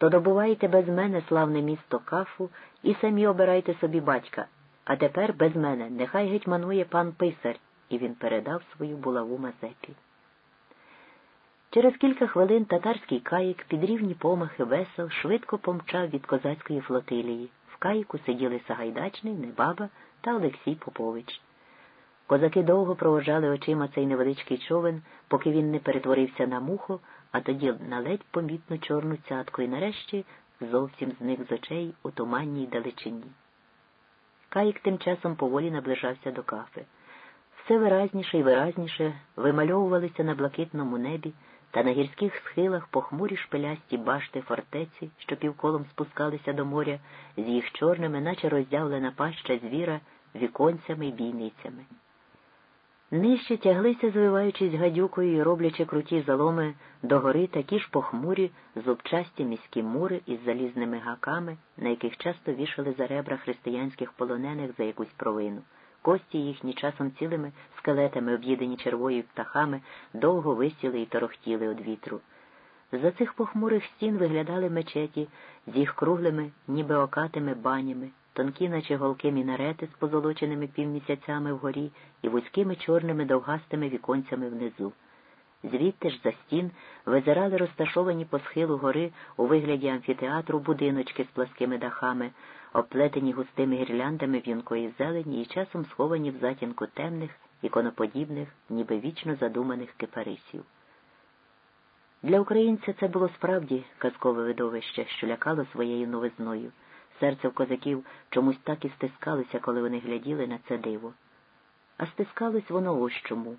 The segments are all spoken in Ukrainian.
То добувайте без мене славне місто кафу і самі обирайте собі батька, а тепер без мене нехай гетьманує пан писар, і він передав свою булаву Мазепі. Через кілька хвилин татарський каїк під рівні помахи весел швидко помчав від козацької флотилії. В каїку сиділи Сагайдачний, Небаба та Олексій Попович. Козаки довго провожали очима цей невеличкий човен, поки він не перетворився на муху, а тоді на ледь помітну чорну цятку і нарешті зовсім зник з очей у туманній далечині. Каїк тим часом поволі наближався до кафи. Все виразніше і виразніше вимальовувалися на блакитному небі та на гірських схилах похмурі шпилясті башти фортеці, що півколом спускалися до моря, з їх чорними, наче роздявлена паща звіра, віконцями й бійницями. Нижче тяглися, звиваючись гадюкою і роблячи круті заломи догори такі ж похмурі, зубчасті міські мури із залізними гаками, на яких часто вішали за ребра християнських полонених за якусь провину. Кості їхні часом цілими скелетами, об'їдені червою птахами, довго висіли і торохтіли від вітру. За цих похмурих стін виглядали мечеті з їх круглими, ніби окатими банями, тонкі, наче голки мінарети з позолоченими півмісяцями вгорі і вузькими чорними довгастими віконцями внизу. Звідти ж за стін визирали розташовані по схилу гори у вигляді амфітеатру будиночки з пласкими дахами, оплетені густими гірляндами в'юнкої зелені і часом сховані в затінку темних, іконоподібних, ніби вічно задуманих кипарисів. Для українця це було справді казкове видовище, що лякало своєю новизною. Серце в козаків чомусь так і стискалося, коли вони гляділи на це диво. А стискалось воно ось чому.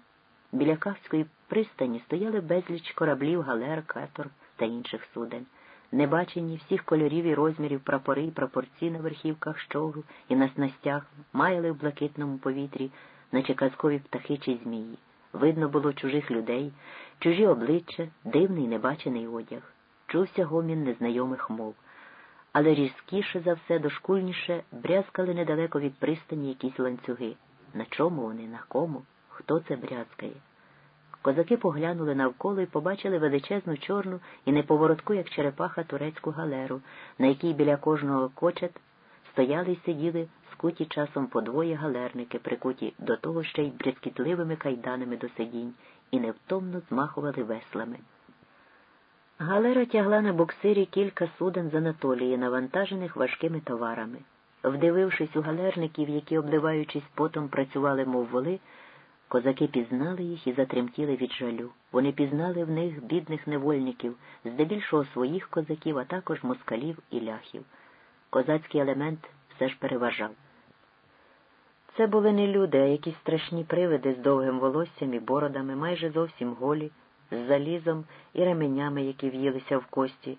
Біля Кавської пристані стояли безліч кораблів, галер, катор та інших суден. Небачені всіх кольорів і розмірів прапори і прапорці на верхівках щогу і на снастях маяли в блакитному повітрі, наче казкові птахи чи змії. Видно було чужих людей, чужі обличчя, дивний небачений одяг. Чувся гомін незнайомих мов але різкіше за все дошкульніше брязкали недалеко від пристані якісь ланцюги. На чому вони, на кому? Хто це брязкає? Козаки поглянули навколо і побачили величезну чорну і неповоротку, як черепаха, турецьку галеру, на якій біля кожного кочет стояли й сиділи скуті часом по двоє галерники, прикуті до того ще й брязкітливими кайданами до сидінь, і невтомно змахували веслами. Галера тягла на буксирі кілька суден з Анатолії, навантажених важкими товарами. Вдивившись у галерників, які, обливаючись потом, працювали, мов воли, козаки пізнали їх і затремтіли від жалю. Вони пізнали в них бідних невольників, здебільшого своїх козаків, а також москалів і ляхів. Козацький елемент все ж переважав. Це були не люди, а якісь страшні привиди з довгим волоссям і бородами, майже зовсім голі з залізом і ременями, які в'їлися в кості,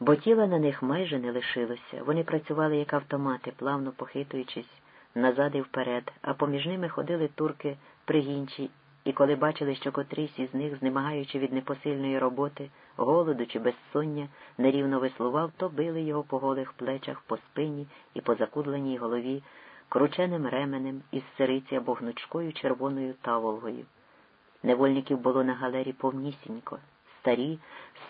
бо тіла на них майже не лишилося. Вони працювали як автомати, плавно похитуючись назад і вперед, а поміж ними ходили турки пригінчі, і коли бачили, що котрийсь із них, знемагаючи від непосильної роботи, голоду чи безсоння, нерівно веслував, то били його по голих плечах, по спині і по закудленій голові, крученим ременем із сириці або гнучкою червоною таволгою. Невольників було на галері повнісінько, старі,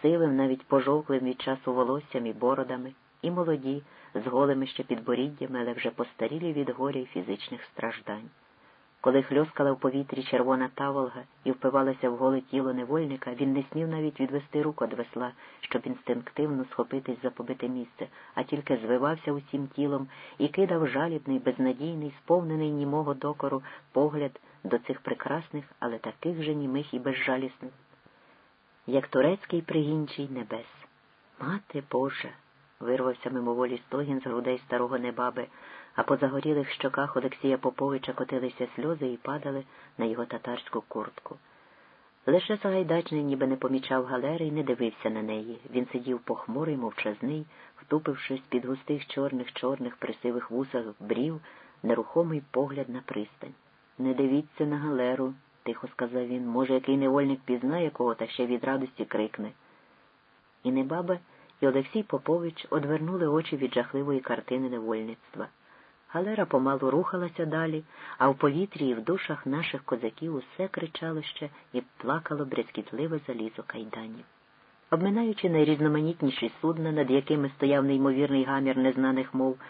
сивим, навіть пожовклим від часу волоссям і бородами, і молоді, з голими ще підборіддями, але вже постарілі від горя й фізичних страждань. Коли хльоскала в повітрі червона таволга і впивалася в голе тіло невольника, він не смів навіть відвести руку від весла, щоб інстинктивно схопитись за побите місце, а тільки звивався усім тілом і кидав жалібний, безнадійний, сповнений німого докору погляд до цих прекрасних, але таких же німих і безжалісних, як турецький пригінчий небес. Мати Божа. вирвався мимоволі стогін з грудей старого небаби, а по загорілих щоках Олексія Поповича котилися сльози і падали на його татарську куртку. Лише Сагайдачний ніби не помічав галери і не дивився на неї. Він сидів похмурий, мовчазний, втупившись під густих чорних чорних присивих вусах брів, нерухомий погляд на пристань. Не дивіться на галеру, тихо сказав він. Може, який невольник пізнає кого та ще від радості крикне. І небаба, і Олексій Попович одвернули очі від жахливої картини невольництва. Галера помалу рухалася далі, а в повітрі і в душах наших козаків усе кричало ще і плакало брязкітливе залізо кайданів. Обминаючи найрізноманітніші судна, над якими стояв неймовірний гамір незнаних мов,